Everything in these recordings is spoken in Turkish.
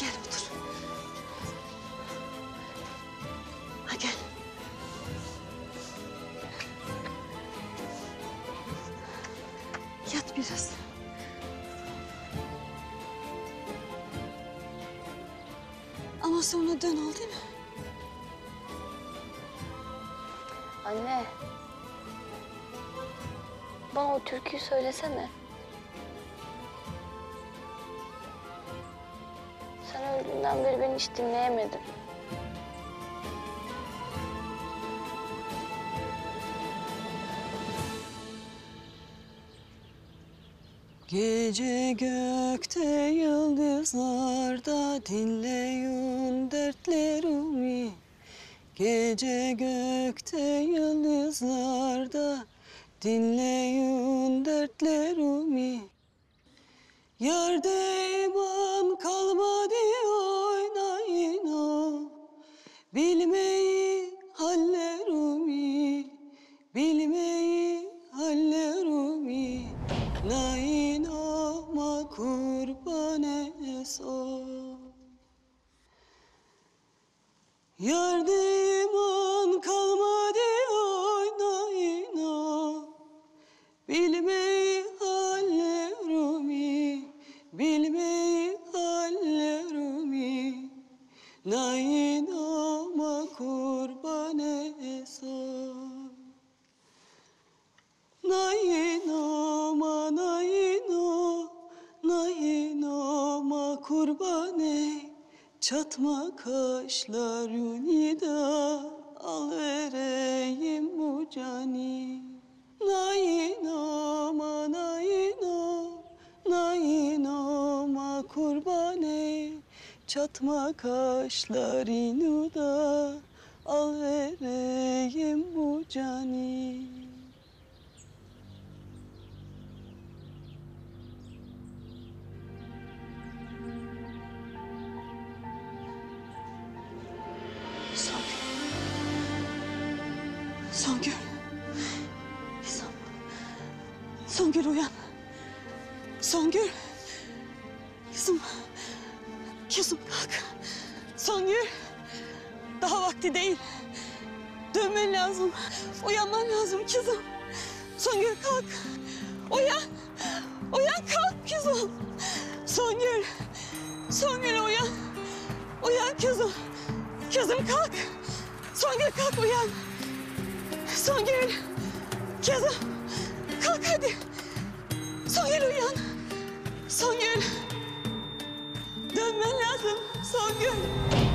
gel otur. Ha gel. Yat biraz. Ama sonra dön ol değil mi? Anne. Bana o türküyü söylesene. Sen öldüğünden beri beni hiç dinleyemedin. Gece gökte yıldızlarda dinleyin dertlerimi Gece gökte yıldızlarda dinleyin dertlerimi Yerde kurban eso Yerde Çatma kaşlarını da al vereyim bu cani. Nayinoma, nayino, nayinoma kurbane Çatma kaşlarını da al vereyim bu cani Songül. Kızım. Songül uyan. Songül. Kızım. Kızım kalk. Songül. Daha vakti değil. Dönmen lazım. Uyanman lazım kızım. Songül kalk. Uyan. Uyan kalk kızım. Songül. Songül uyan. Uyan kızım. Kızım kalk. Songül kalk uyan. Songül. Kızım. Kalk hadi. Songül uyan. Songül. Dönmen lazım. Songül. Gitme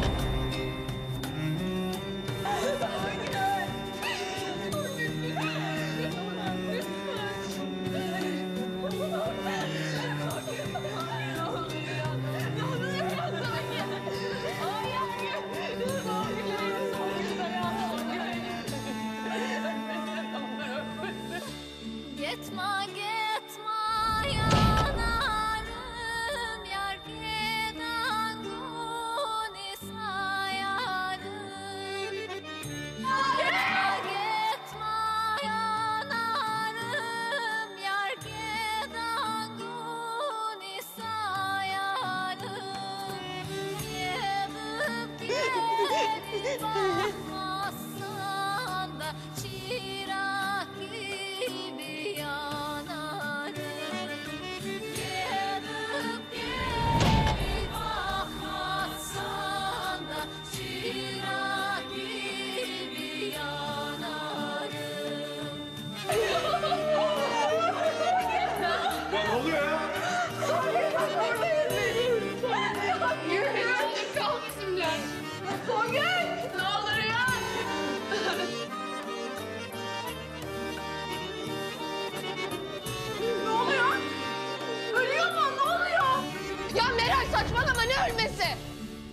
Bye.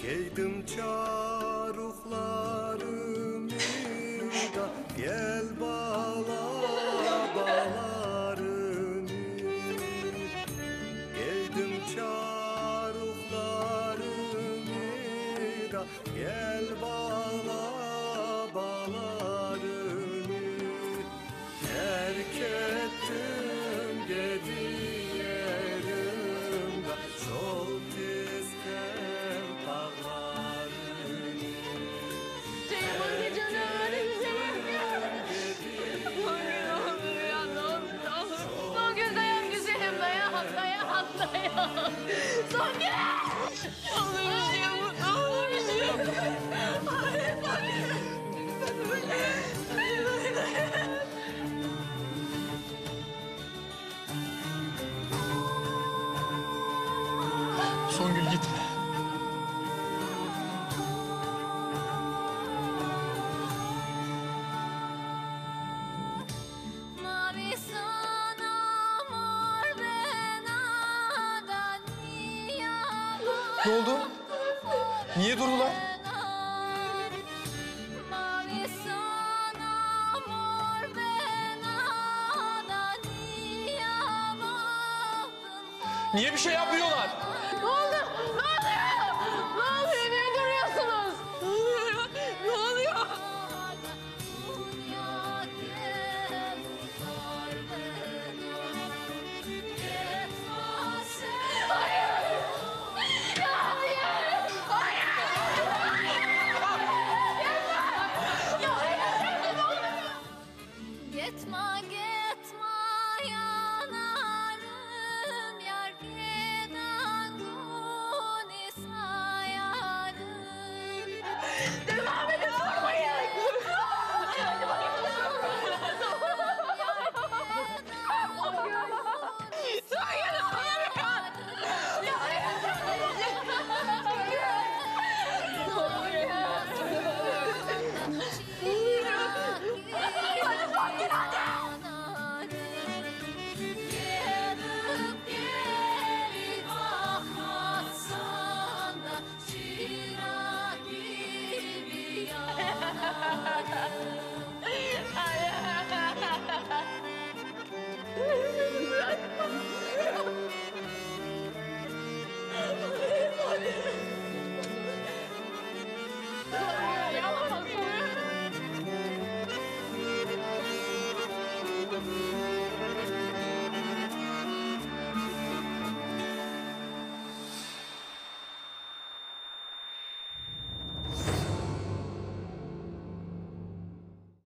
Giydim çaruklarımı da gel bağla bağlarını Giydim çaruklarımı da gel Songül gitme. Ne oldu? Niye durdular? Niye bir şey yapmıyorlar?